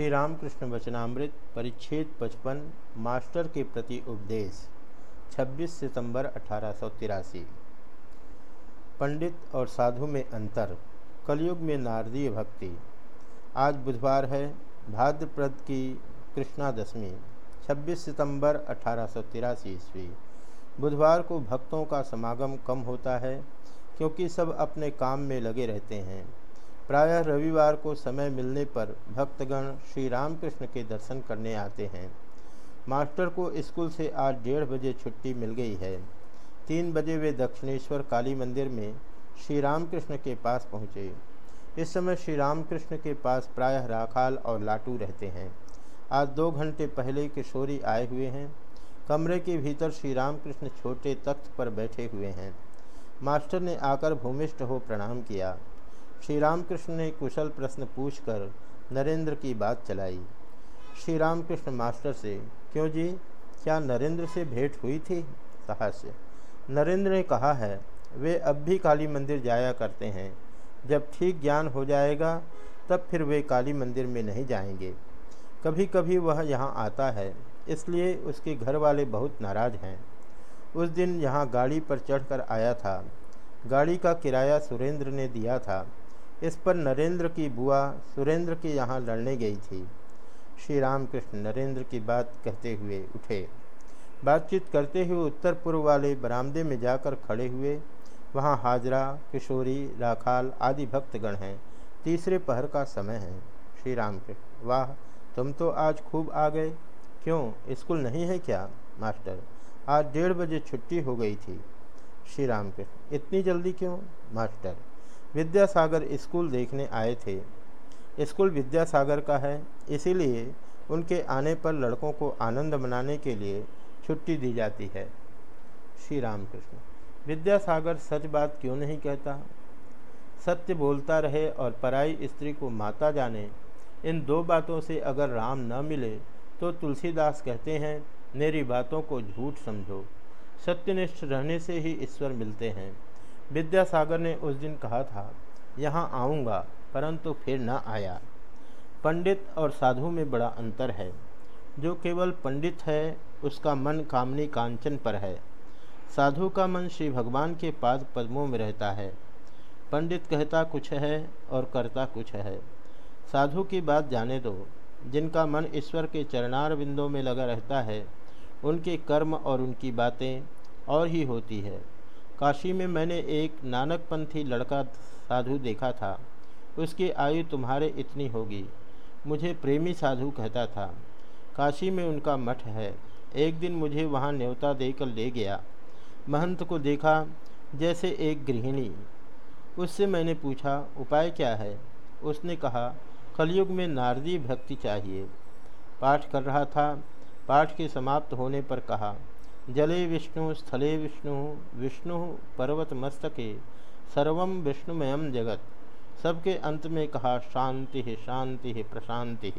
श्री रामकृष्ण वचनामृत, परिच्छेद पचपन, मास्टर के प्रति उपदेश 26 सितंबर अठारह सौ तिरासी। पंडित और साधु में अंतर, कलयुग में नारदीय भक्ति। आज बुधवार है भाद्रप्रद की कृष्णा दशमी 26 सितंबर अठारह सौ तिरासी ईस्वी। बुधवार को भक्तों का समागम कम होता है, क्योंकि सब अपने काम में लगे रहते हैं। प्रायः रविवार को समय मिलने पर भक्तगण श्री रामकृष्ण के दर्शन करने आते हैं। मास्टर को स्कूल से आज डेढ़ बजे छुट्टी मिल गई है। तीन बजे वे दक्षिणेश्वर काली मंदिर में श्री रामकृष्ण के पास पहुँचे। इस समय श्री रामकृष्ण के पास प्रायः राखाल और लाटू रहते हैं। आज दो घंटे पहले किशोरी आए हुए हैं। कमरे के भीतर श्री रामकृष्ण छोटे तख्त पर बैठे हुए हैं। मास्टर ने आकर भूमिष्ठ हो प्रणाम किया। श्री रामकृष्ण ने कुशल प्रश्न पूछकर नरेंद्र की बात चलाई। श्री रामकृष्ण मास्टर से, क्यों जी, क्या नरेंद्र से भेंट हुई थी? साहस्य। नरेंद्र ने कहा है, वे अब भी काली मंदिर जाया करते हैं। जब ठीक ज्ञान हो जाएगा, तब फिर वे काली मंदिर में नहीं जाएँगे। कभी कभी वह यहाँ आता है, इसलिए उसके घर वाले बहुत नाराज़ हैं। उस दिन यहाँ गाड़ी पर चढ़कर आया था। गाड़ी का किराया सुरेंद्र ने दिया था। इस पर नरेंद्र की बुआ सुरेंद्र के यहाँ लड़ने गई थी। श्री रामकृष्ण नरेंद्र की बात कहते हुए उठे। बातचीत करते हुए उत्तर पूर्व वाले बरामदे में जाकर खड़े हुए, वहाँ हाजरा, किशोरी, राखाल आदि भक्तगण हैं। तीसरे पहर का समय है। श्री रामकृष्ण, वाह, तुम तो आज खूब आ गए। क्यों, स्कूल नहीं है क्या? मास्टर, आज डेढ़ बजे छुट्टी हो गई थी। श्री रामकृष्ण, इतनी जल्दी क्यों? मास्टर विद्यासागर स्कूल देखने आए थे। स्कूल विद्यासागर का है, इसीलिए उनके आने पर लड़कों को आनंद मनाने के लिए छुट्टी दी जाती है। श्री रामकृष्ण। विद्यासागर सच बात क्यों नहीं कहता? सत्य बोलता रहे और पराई स्त्री को माता जाने। इन दो बातों से अगर राम न मिले तो तुलसीदास कहते हैं, मेरी बातों को झूठ समझो। सत्यनिष्ठ रहने से ही ईश्वर मिलते हैं। विद्यासागर ने उस दिन कहा था, यहाँ आऊँगा, परंतु फिर न आया। पंडित और साधु में बड़ा अंतर है। जो केवल पंडित है, उसका मन कामनी कांचन पर है। साधु का मन श्री भगवान के पाद पद्मों में रहता है। पंडित कहता कुछ है और करता कुछ है। साधु की बात जाने दो। जिनका मन ईश्वर के चरणार बिंदों में लगा रहता है, उनके कर्म और उनकी बातें और ही होती है। काशी में मैंने एक नानकपंथी लड़का साधु देखा था। उसकी आयु तुम्हारे इतनी होगी। मुझे प्रेमी साधु कहता था। काशी में उनका मठ है। एक दिन मुझे वहाँ न्योता देकर ले गया। महंत को देखा, जैसे एक गृहिणी। उससे मैंने पूछा, उपाय क्या है? उसने कहा, कलयुग में नारदी भक्ति चाहिए। पाठ कर रहा था। पाठ के समाप्त होने पर कहा जले विष्णु, स्थले विष्णु विष्णु पर्वत मस्तके सर्व विष्णुमयम जगत। सबके अंत में कहा, शांति ही शांति ही, प्रशांति